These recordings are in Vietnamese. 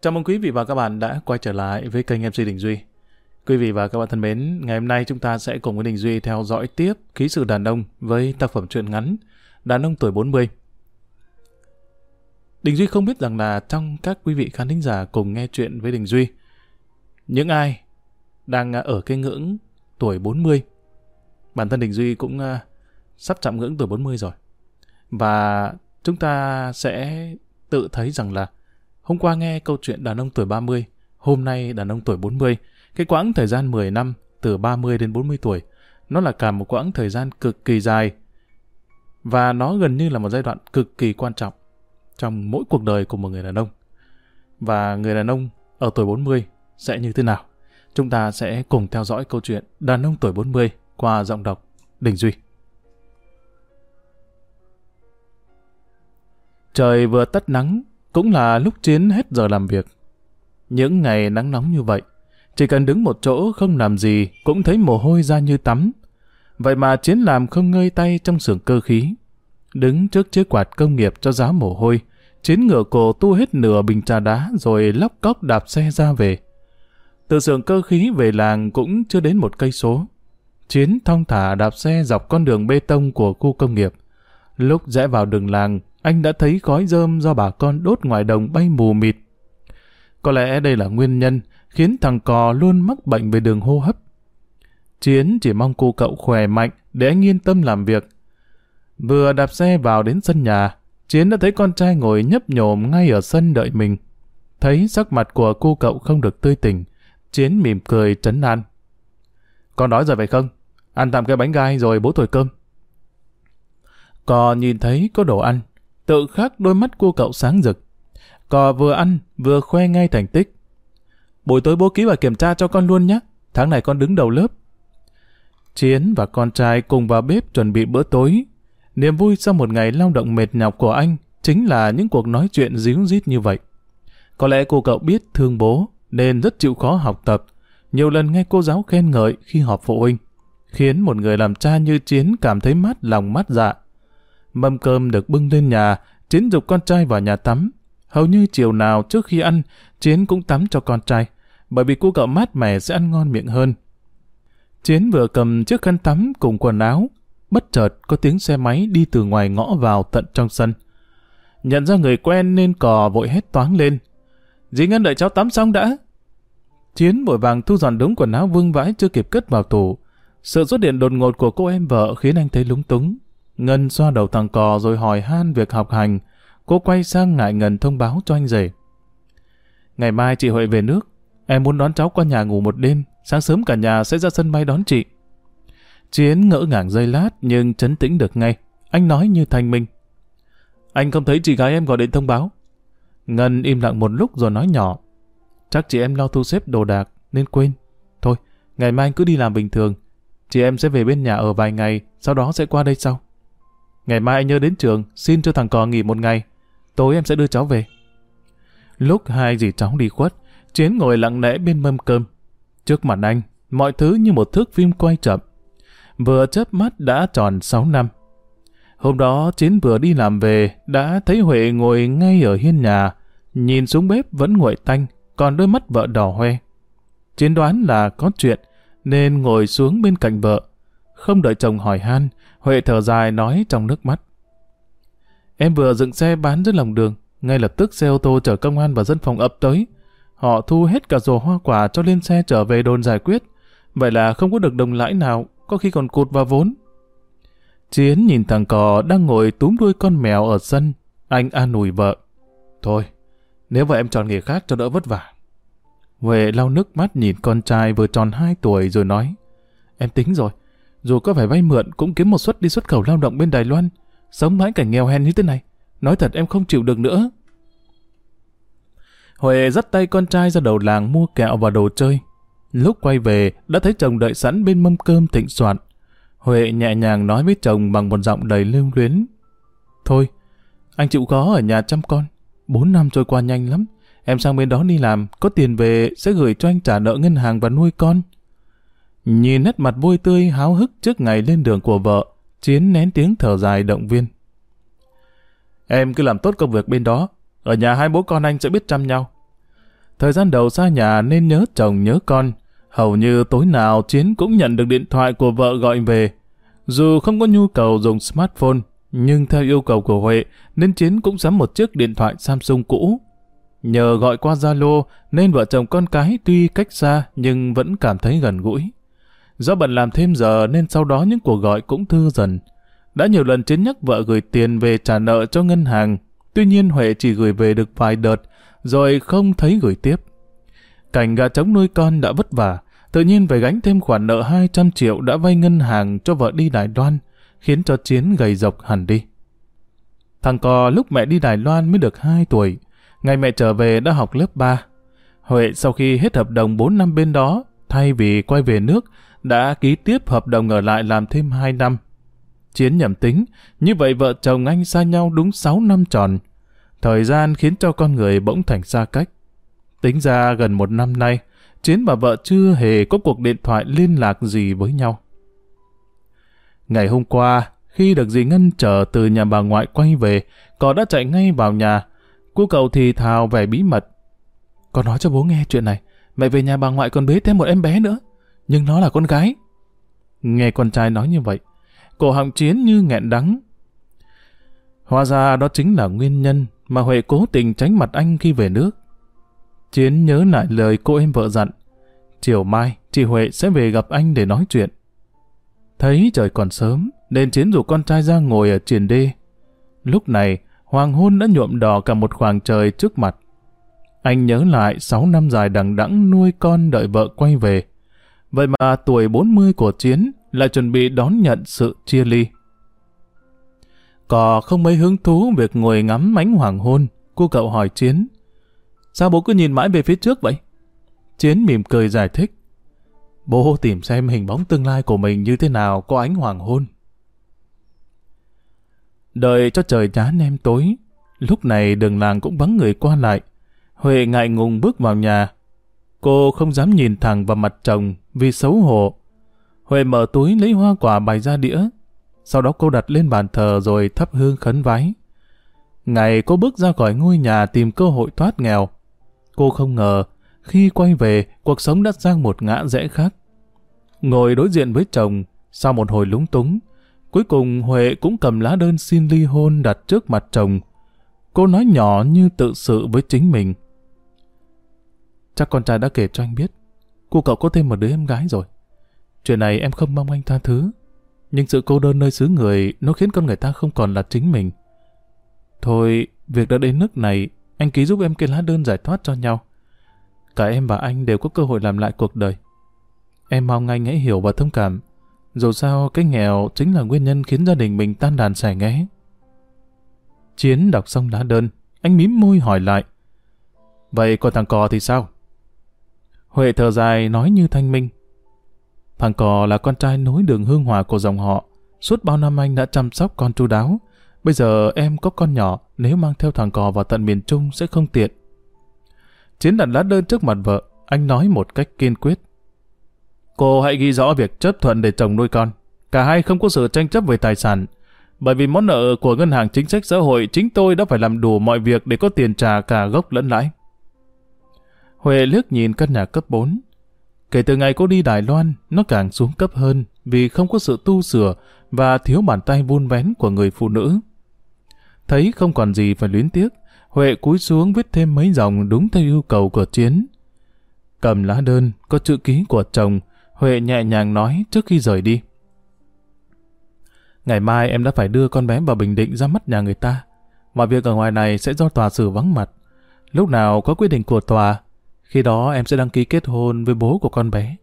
Chào mừng quý vị và các bạn đã quay trở lại với kênh MC Đình Duy. Quý vị và các bạn thân mến, ngày hôm nay chúng ta sẽ cùng với Đình Duy theo dõi tiếp ký sự đàn ông với tác phẩm truyện ngắn Đàn ông tuổi 40. Đình Duy không biết rằng là trong các quý vị khán thính giả cùng nghe chuyện với Đình Duy, những ai đang ở cái ngưỡng tuổi 40, bản thân Đình Duy cũng à, sắp chạm ngưỡng tuổi 40 rồi. Và chúng ta sẽ tự thấy rằng là hôm qua nghe câu chuyện đàn ông tuổi 30, hôm nay đàn ông tuổi 40, cái quãng thời gian 10 năm từ 30 đến 40 tuổi, nó là cả một quãng thời gian cực kỳ dài và nó gần như là một giai đoạn cực kỳ quan trọng trong mỗi cuộc đời của một người đàn ông. Và người đàn ông ở tuổi 40 sẽ như thế nào? Chúng ta sẽ cùng theo dõi câu chuyện đàn ông tuổi 40 qua giọng đọc Đình Duy. Trời vừa tắt nắng, cũng là lúc Chiến hết giờ làm việc. Những ngày nắng nóng như vậy, chỉ cần đứng một chỗ không làm gì cũng thấy mồ hôi ra như tắm. Vậy mà Chiến làm không ngơi tay trong xưởng cơ khí. Đứng trước chiếc quạt công nghiệp cho giá mồ hôi, Chiến ngựa cổ tu hết nửa bình trà đá rồi lóc cóc đạp xe ra về. Từ xưởng cơ khí về làng cũng chưa đến một cây số. Chiến thong thả đạp xe dọc con đường bê tông của khu công nghiệp. Lúc rẽ vào đường làng, anh đã thấy khói rơm do bà con đốt ngoài đồng bay mù mịt. Có lẽ đây là nguyên nhân khiến thằng cò luôn mắc bệnh về đường hô hấp. Chiến chỉ mong cô cậu khỏe mạnh để anh yên tâm làm việc. Vừa đạp xe vào đến sân nhà, Chiến đã thấy con trai ngồi nhấp nhổm ngay ở sân đợi mình. Thấy sắc mặt của cô cậu không được tươi tỉnh, Chiến mỉm cười trấn an. Con đói rồi phải không? Ăn tạm cái bánh gai rồi bố thổi cơm. Cò nhìn thấy có đồ ăn, tự khắc đôi mắt cô cậu sáng rực. Cò vừa ăn, vừa khoe ngay thành tích. Buổi tối bố ký và kiểm tra cho con luôn nhé. Tháng này con đứng đầu lớp. Chiến và con trai cùng vào bếp chuẩn bị bữa tối. Niềm vui sau một ngày lao động mệt nhọc của anh chính là những cuộc nói chuyện díu dít như vậy. Có lẽ cô cậu biết thương bố nên rất chịu khó học tập. Nhiều lần nghe cô giáo khen ngợi khi họp phụ huynh, khiến một người làm cha như Chiến cảm thấy mát lòng mát dạ. Mâm cơm được bưng lên nhà, Chiến dục con trai vào nhà tắm. Hầu như chiều nào trước khi ăn, Chiến cũng tắm cho con trai, bởi vì cô cậu mát mẻ sẽ ăn ngon miệng hơn. Chiến vừa cầm chiếc khăn tắm cùng quần áo, bất chợt có tiếng xe máy đi từ ngoài ngõ vào tận trong sân. Nhận ra người quen nên cò vội hét toáng lên. Dì Ngân đợi cháu tắm xong đã. Chiến vội vàng thu dọn đống quần áo vương vãi chưa kịp cất vào tủ. Sự xuất hiện đột ngột của cô em vợ khiến anh thấy lúng túng. Ngân xoa đầu thằng cò rồi hỏi han việc học hành. Cô quay sang ngại ngần thông báo cho anh rể. Ngày mai chị Huệ về nước. Em muốn đón cháu qua nhà ngủ một đêm. Sáng sớm cả nhà sẽ ra sân bay đón chị. Chiến ngỡ ngàng giây lát nhưng chấn tĩnh được ngay. Anh nói như thanh minh. Anh không thấy chị gái em gọi điện thông báo. Ngân im lặng một lúc rồi nói nhỏ. Chắc chị em lo thu xếp đồ đạc nên quên. Thôi, ngày mai anh cứ đi làm bình thường. Chị em sẽ về bên nhà ở vài ngày, sau đó sẽ qua đây sau. Ngày mai anh nhớ đến trường, xin cho thằng cò nghỉ một ngày. Tối em sẽ đưa cháu về. Lúc hai dì cháu đi khuất, Chiến ngồi lặng lẽ bên mâm cơm. Trước mặt anh, mọi thứ như một thước phim quay chậm. Vừa chớp mắt đã tròn 6 năm. Hôm đó Chiến vừa đi làm về, đã thấy Huệ ngồi ngay ở hiên nhà, nhìn xuống bếp vẫn nguội tanh, còn đôi mắt vợ đỏ hoe. Chiến đoán là có chuyện, nên ngồi xuống bên cạnh vợ. Không đợi chồng hỏi han, Huệ thở dài nói trong nước mắt. Em vừa dựng xe bán dưới lòng đường, ngay lập tức xe ô tô chở công an và dân phòng ập tới. Họ thu hết cả rổ hoa quả cho lên xe trở về đồn giải quyết. Vậy là không có được đồng lãi nào, có khi còn cụt vào vốn. Chiến nhìn thằng cò đang ngồi túm đuôi con mèo ở sân. Anh an ủi vợ. Thôi, nếu vậy em chọn nghề khác cho đỡ vất vả. Huệ lau nước mắt nhìn con trai vừa tròn 2 tuổi rồi nói. Em tính rồi, dù có phải vay mượn cũng kiếm một suất đi xuất khẩu lao động bên Đài Loan. Sống mãi cảnh nghèo hèn như thế này. Nói thật em không chịu được nữa. Huệ dắt tay con trai ra đầu làng mua kẹo và đồ chơi. Lúc quay về, đã thấy chồng đợi sẵn bên mâm cơm thịnh soạn. Huệ nhẹ nhàng nói với chồng bằng một giọng đầy lưu luyến. Thôi, anh chịu khó ở nhà chăm con. Bốn năm trôi qua nhanh lắm. Em sang bên đó đi làm, có tiền về sẽ gửi cho anh trả nợ ngân hàng và nuôi con. Nhìn nét mặt vui tươi háo hức trước ngày lên đường của vợ, Chiến nén tiếng thở dài động viên. Em cứ làm tốt công việc bên đó, ở nhà hai bố con anh sẽ biết chăm nhau. Thời gian đầu xa nhà nên nhớ chồng nhớ con. Hầu như tối nào Chiến cũng nhận được điện thoại của vợ gọi về. Dù không có nhu cầu dùng smartphone, nhưng theo yêu cầu của Huệ nên Chiến cũng sắm một chiếc điện thoại Samsung cũ. Nhờ gọi qua Zalo nên vợ chồng con cái tuy cách xa nhưng vẫn cảm thấy gần gũi. Do bận làm thêm giờ nên sau đó những cuộc gọi cũng thư dần. Đã nhiều lần Chiến nhắc vợ gửi tiền về trả nợ cho ngân hàng, tuy nhiên Huệ chỉ gửi về được vài đợt, rồi không thấy gửi tiếp. Cảnh gà trống nuôi con đã vất vả, tự nhiên phải gánh thêm khoản nợ 200 triệu đã vay ngân hàng cho vợ đi Đài Loan, khiến cho Chiến gầy dọc hẳn đi. Thằng cò lúc mẹ đi Đài Loan mới được 2 tuổi, ngày mẹ trở về đã học lớp 3. Huệ sau khi hết hợp đồng 4 năm bên đó, thay vì quay về nước, đã ký tiếp hợp đồng ở lại làm thêm 2 năm. Chiến nhầm tính, như vậy vợ chồng anh xa nhau đúng 6 năm tròn. Thời gian khiến cho con người bỗng thành xa cách. Tính ra gần một năm nay, Chiến và vợ chưa hề có cuộc điện thoại liên lạc gì với nhau. Ngày hôm qua, khi được dì Ngân chờ từ nhà bà ngoại quay về, Cò đã chạy ngay vào nhà. Cô cậu thì thào vẻ bí mật. Con nói cho bố nghe chuyện này, mẹ về nhà bà ngoại còn bế thêm một em bé nữa, nhưng nó là con gái. Nghe con trai nói như vậy, cổ họng chiến như nghẹn đắng. Hóa ra đó chính là nguyên nhân mà Huệ cố tình tránh mặt anh khi về nước. Chiến nhớ lại lời cô em vợ dặn. Chiều mai, chị Huệ sẽ về gặp anh để nói chuyện. Thấy trời còn sớm, nên Chiến rủ con trai ra ngồi ở triền đê. Lúc này, hoàng hôn đã nhuộm đỏ cả một khoảng trời trước mặt. Anh nhớ lại 6 năm dài đằng đẵng nuôi con đợi vợ quay về. Vậy mà tuổi 40 của Chiến lại chuẩn bị đón nhận sự chia ly. Cò không mấy hứng thú việc ngồi ngắm ánh hoàng hôn, cô cậu hỏi Chiến. Sao bố cứ nhìn mãi về phía trước vậy? Chiến mỉm cười giải thích. Bố tìm xem hình bóng tương lai của mình như thế nào có ánh hoàng hôn. Đợi cho trời chán em tối, lúc này đường làng cũng vắng người qua lại. Huệ ngại ngùng bước vào nhà. Cô không dám nhìn thẳng vào mặt chồng vì xấu hổ. Huệ mở túi lấy hoa quả bày ra đĩa. Sau đó cô đặt lên bàn thờ rồi thắp hương khấn vái. Ngày cô bước ra khỏi ngôi nhà tìm cơ hội thoát nghèo. Cô không ngờ, khi quay về, cuộc sống đã sang một ngã rẽ khác. Ngồi đối diện với chồng, sau một hồi lúng túng, cuối cùng Huệ cũng cầm lá đơn xin ly hôn đặt trước mặt chồng. Cô nói nhỏ như tự sự với chính mình. Chắc con trai đã kể cho anh biết, cô cậu có thêm một đứa em gái rồi. Chuyện này em không mong anh tha thứ, nhưng sự cô đơn nơi xứ người nó khiến con người ta không còn là chính mình. Thôi, việc đã đến nước này, anh ký giúp em cái lá đơn giải thoát cho nhau. Cả em và anh đều có cơ hội làm lại cuộc đời. Em mong anh hãy hiểu và thông cảm. Dù sao, cái nghèo chính là nguyên nhân khiến gia đình mình tan đàn xẻ nghé. Chiến đọc xong lá đơn, anh mím môi hỏi lại. Vậy còn thằng cò thì sao? Huệ thở dài nói như thanh minh. Thằng cò là con trai nối đường hương hòa của dòng họ. Suốt bao năm anh đã chăm sóc con chu đáo. Bây giờ em có con nhỏ, nếu mang theo thằng cò vào tận miền Trung sẽ không tiện. Chiến đặt lá đơn trước mặt vợ, anh nói một cách kiên quyết. Cô hãy ghi rõ việc chấp thuận để chồng nuôi con. Cả hai không có sự tranh chấp về tài sản. Bởi vì món nợ của ngân hàng chính sách xã hội chính tôi đã phải làm đủ mọi việc để có tiền trả cả gốc lẫn lãi. Huệ liếc nhìn căn nhà cấp 4. Kể từ ngày cô đi Đài Loan, nó càng xuống cấp hơn vì không có sự tu sửa và thiếu bàn tay vun vén của người phụ nữ. Thấy không còn gì phải luyến tiếc, Huệ cúi xuống viết thêm mấy dòng đúng theo yêu cầu của Chiến. Cầm lá đơn, có chữ ký của chồng, Huệ nhẹ nhàng nói trước khi rời đi. Ngày mai em đã phải đưa con bé vào Bình Định ra mắt nhà người ta. Mọi việc ở ngoài này sẽ do tòa xử vắng mặt. Lúc nào có quyết định của tòa, khi đó em sẽ đăng ký kết hôn với bố của con bé.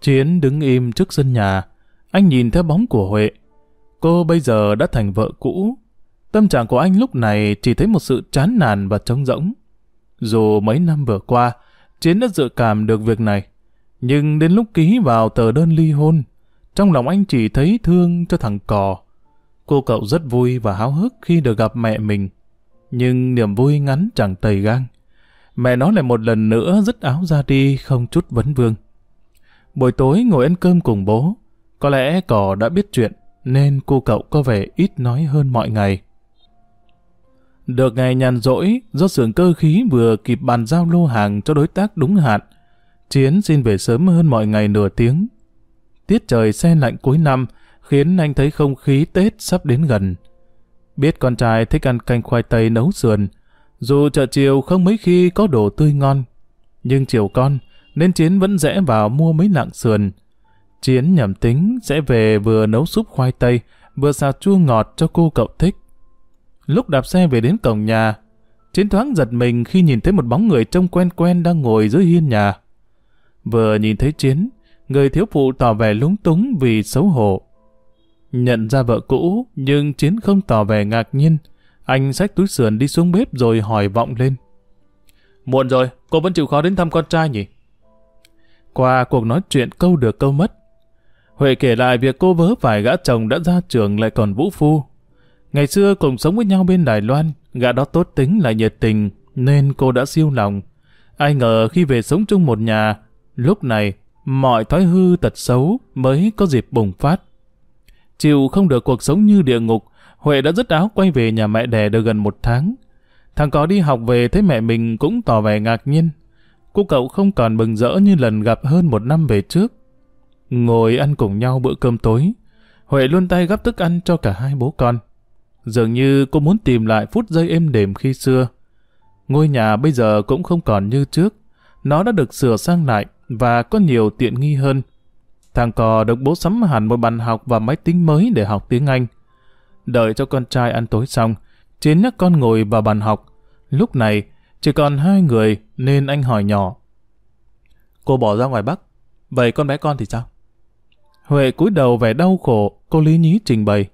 Chiến đứng im trước sân nhà. Anh nhìn theo bóng của Huệ. Cô bây giờ đã thành vợ cũ. Tâm trạng của anh lúc này chỉ thấy một sự chán nản và trống rỗng. Dù mấy năm vừa qua, Chiến đã dự cảm được việc này. Nhưng đến lúc ký vào tờ đơn ly hôn, trong lòng anh chỉ thấy thương cho thằng cò. Cô cậu rất vui và háo hức khi được gặp mẹ mình. Nhưng niềm vui ngắn chẳng tầy gang. Mẹ nó lại một lần nữa dứt áo ra đi không chút vấn vương. Buổi tối ngồi ăn cơm cùng bố. Có lẽ cò đã biết chuyện, nên cô cậu có vẻ ít nói hơn mọi ngày. Được ngày nhàn rỗi, do xưởng cơ khí vừa kịp bàn giao lô hàng cho đối tác đúng hạn, Chiến xin về sớm hơn mọi ngày nửa tiếng. Tiết trời xe lạnh cuối năm khiến anh thấy không khí Tết sắp đến gần. Biết con trai thích ăn canh khoai tây nấu sườn, dù chợ chiều không mấy khi có đồ tươi ngon, nhưng chiều con nên Chiến vẫn rẽ vào mua mấy lạng sườn. Chiến nhầm tính sẽ về vừa nấu súp khoai tây, vừa xào chua ngọt cho cô cậu thích. Lúc đạp xe về đến cổng nhà, Chiến thoáng giật mình khi nhìn thấy một bóng người trông quen quen đang ngồi dưới hiên nhà. Vừa nhìn thấy Chiến, người thiếu phụ tỏ vẻ lúng túng vì xấu hổ. Nhận ra vợ cũ, nhưng Chiến không tỏ vẻ ngạc nhiên. Anh xách túi sườn đi xuống bếp rồi hỏi vọng lên. Muộn rồi, cô vẫn chịu khó đến thăm con trai nhỉ? Qua cuộc nói chuyện câu được câu mất, Huệ kể lại việc cô vớ phải gã chồng đã ra trường lại còn vũ phu. Ngày xưa cùng sống với nhau bên Đài Loan, gã đó tốt tính lại nhiệt tình, nên cô đã siêu lòng. Ai ngờ khi về sống chung một nhà, lúc này mọi thói hư tật xấu mới có dịp bùng phát. Chịu không được cuộc sống như địa ngục, Huệ đã dứt áo quay về nhà mẹ đẻ được gần một tháng. Thằng có đi học về thấy mẹ mình cũng tỏ vẻ ngạc nhiên. Cô cậu không còn mừng rỡ như lần gặp hơn một năm về trước. Ngồi ăn cùng nhau bữa cơm tối, Huệ luôn tay gắp thức ăn cho cả hai bố con. Dường như cô muốn tìm lại phút giây êm đềm khi xưa. Ngôi nhà bây giờ cũng không còn như trước. Nó đã được sửa sang lại và có nhiều tiện nghi hơn. Thằng cò được bố sắm hẳn một bàn học và máy tính mới để học tiếng Anh. Đợi cho con trai ăn tối xong, Chiến nhắc con ngồi vào bàn học. Lúc này, chỉ còn hai người nên anh hỏi nhỏ. Cô bỏ ra ngoài Bắc, vậy con bé con thì sao? Huệ cúi đầu vẻ đau khổ, cô lý nhí trình bày.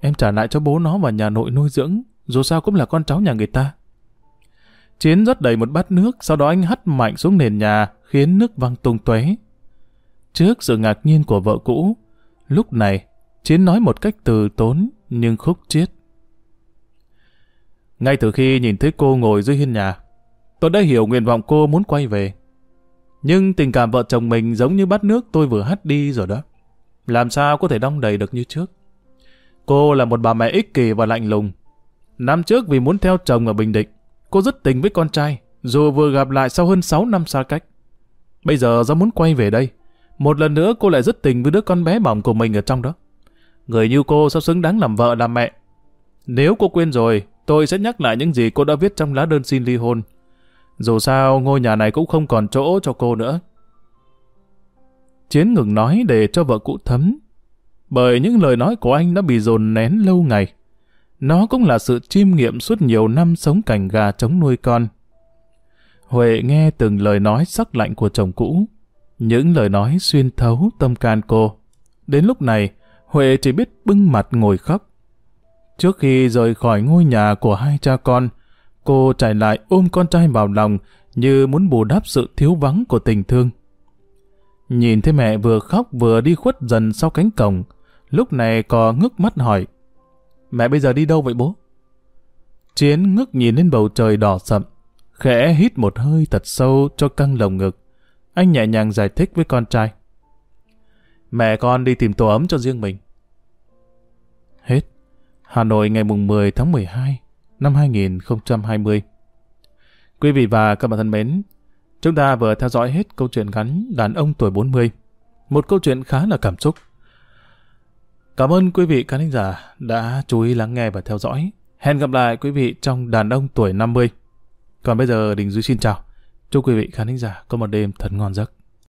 Em trả lại cho bố nó vào nhà nội nuôi dưỡng, dù sao cũng là con cháu nhà người ta. Chiến rót đầy một bát nước, sau đó anh hắt mạnh xuống nền nhà, khiến nước văng tung tóe. Trước sự ngạc nhiên của vợ cũ, lúc này, Chiến nói một cách từ tốn nhưng khúc chiết. Ngay từ khi nhìn thấy cô ngồi dưới hiên nhà, tôi đã hiểu nguyện vọng cô muốn quay về. Nhưng tình cảm vợ chồng mình giống như bát nước tôi vừa hắt đi rồi đó. Làm sao có thể đong đầy được như trước? Cô là một bà mẹ ích kỷ và lạnh lùng. Năm trước vì muốn theo chồng ở Bình Định, cô rất tình với con trai, dù vừa gặp lại sau hơn 6 năm xa cách. Bây giờ do muốn quay về đây, một lần nữa cô lại rất tình với đứa con bé bỏng của mình ở trong đó. Người như cô sao xứng đáng làm vợ làm mẹ. Nếu cô quên rồi, tôi sẽ nhắc lại những gì cô đã viết trong lá đơn xin ly hôn. Dù sao, ngôi nhà này cũng không còn chỗ cho cô nữa. Chiến ngừng nói để cho vợ cũ thấm. Bởi những lời nói của anh đã bị dồn nén lâu ngày. Nó cũng là sự chiêm nghiệm suốt nhiều năm sống cảnh gà chống nuôi con. Huệ nghe từng lời nói sắc lạnh của chồng cũ. Những lời nói xuyên thấu tâm can cô. Đến lúc này, Huệ chỉ biết bưng mặt ngồi khóc. Trước khi rời khỏi ngôi nhà của hai cha con, cô chạy lại ôm con trai vào lòng như muốn bù đắp sự thiếu vắng của tình thương. Nhìn thấy mẹ vừa khóc vừa đi khuất dần sau cánh cổng, lúc này cò ngước mắt hỏi. Mẹ bây giờ đi đâu vậy bố? Chiến ngước nhìn lên bầu trời đỏ sậm, khẽ hít một hơi thật sâu cho căng lồng ngực. Anh nhẹ nhàng giải thích với con trai. Mẹ con đi tìm tổ ấm cho riêng mình. Hết. Hà Nội ngày mùng 10 tháng 12 năm 2020. Quý vị và các bạn thân mến, chúng ta vừa theo dõi hết câu chuyện ngắn Đàn ông tuổi 40. Một câu chuyện khá là cảm xúc. Cảm ơn quý vị khán giả đã chú ý lắng nghe và theo dõi. Hẹn gặp lại quý vị trong Đàn ông tuổi 50. Còn bây giờ Đình Duy xin chào. Chúc quý vị khán giả có một đêm thật ngon giấc.